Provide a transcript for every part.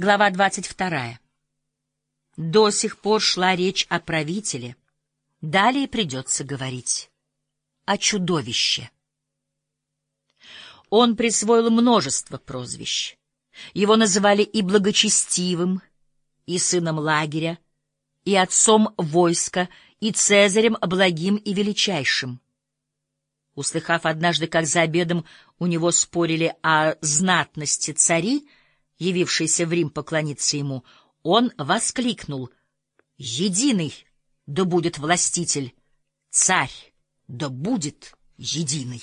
Глава 22. До сих пор шла речь о правителе. Далее придется говорить о чудовище. Он присвоил множество прозвищ. Его называли и благочестивым, и сыном лагеря, и отцом войска, и цезарем благим и величайшим. Услыхав однажды, как за обедом у него спорили о знатности цари, явившиеся в Рим поклониться ему, он воскликнул «Единый да будет властитель, царь да будет единый».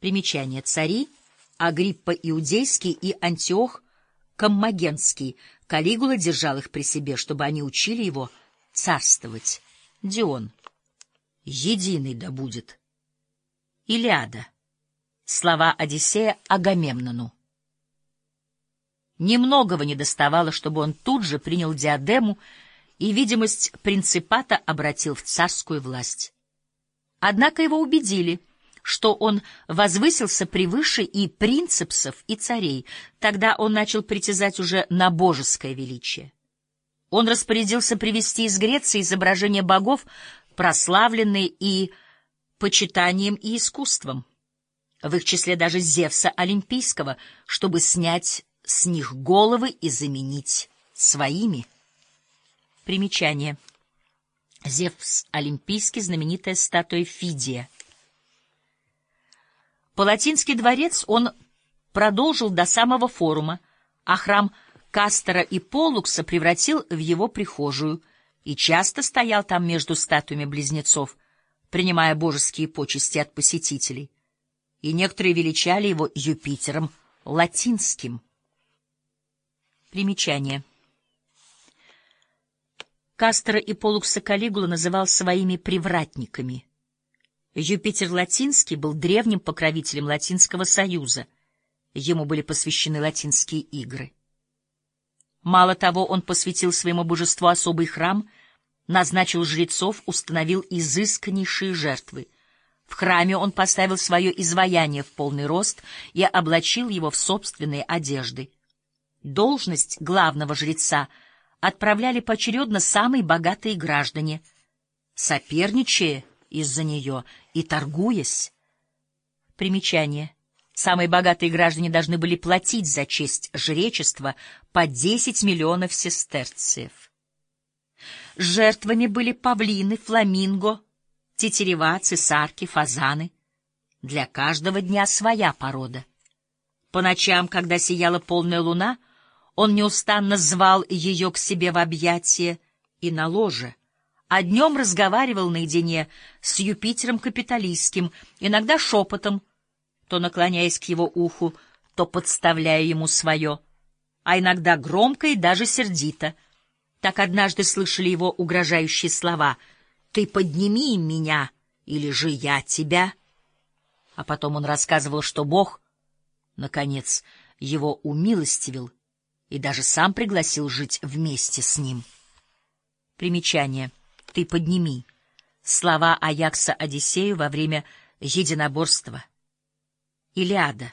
Примечание цари Агриппа Иудейский и Антиох Коммагенский. Калигула держал их при себе, чтобы они учили его царствовать. Дион. Единый да будет. Илиада. Слова Одиссея Агамемнону. Немногого не доставало, чтобы он тут же принял диадему и видимость принципата обратил в царскую власть. Однако его убедили, что он возвысился превыше и принципсов, и царей. Тогда он начал притязать уже на божеское величие. Он распорядился привести из Греции изображения богов, прославленные и почитанием и искусством, в их числе даже Зевса Олимпийского, чтобы снять с них головы и заменить своими. Примечание. Зевс Олимпийский, знаменитая статуя Фидия. Палатинский дворец он продолжил до самого форума, а храм Кастера и Полукса превратил в его прихожую и часто стоял там между статуями близнецов, принимая божеские почести от посетителей. И некоторые величали его Юпитером латинским — Примечание. Кастера и Полукса Калигула называл своими привратниками. Юпитер Латинский был древним покровителем Латинского союза. Ему были посвящены латинские игры. Мало того, он посвятил своему божеству особый храм, назначил жрецов, установил изысканнейшие жертвы. В храме он поставил свое изваяние в полный рост и облачил его в собственные одежды — Должность главного жреца отправляли поочередно самые богатые граждане, соперничая из-за нее и торгуясь. Примечание. Самые богатые граждане должны были платить за честь жречества по 10 миллионов сестерциев. Жертвами были павлины, фламинго, тетерева, цесарки, фазаны. Для каждого дня своя порода. По ночам, когда сияла полная луна, он неустанно звал ее к себе в объятия и на ложе, а днем разговаривал наедине с Юпитером Капитолийским, иногда шепотом, то наклоняясь к его уху, то подставляя ему свое, а иногда громко и даже сердито. Так однажды слышали его угрожающие слова «Ты подними меня, или же я тебя». А потом он рассказывал, что Бог, наконец, его умилостивил — и даже сам пригласил жить вместе с ним. Примечание. «Ты подними» — слова Аякса Одиссею во время единоборства. Илиада.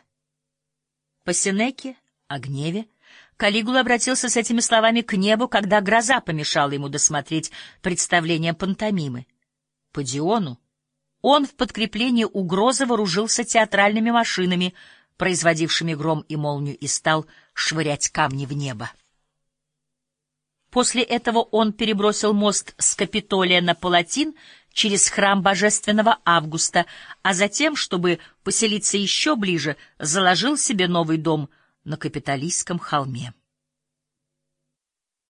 По Сенеке, о гневе, Калигула обратился с этими словами к небу, когда гроза помешала ему досмотреть представление пантомимы. По Диону он в подкреплении угрозы вооружился театральными машинами — производившими гром и молнию, и стал швырять камни в небо. После этого он перебросил мост с Капитолия на Палатин через храм Божественного Августа, а затем, чтобы поселиться еще ближе, заложил себе новый дом на Капитолийском холме.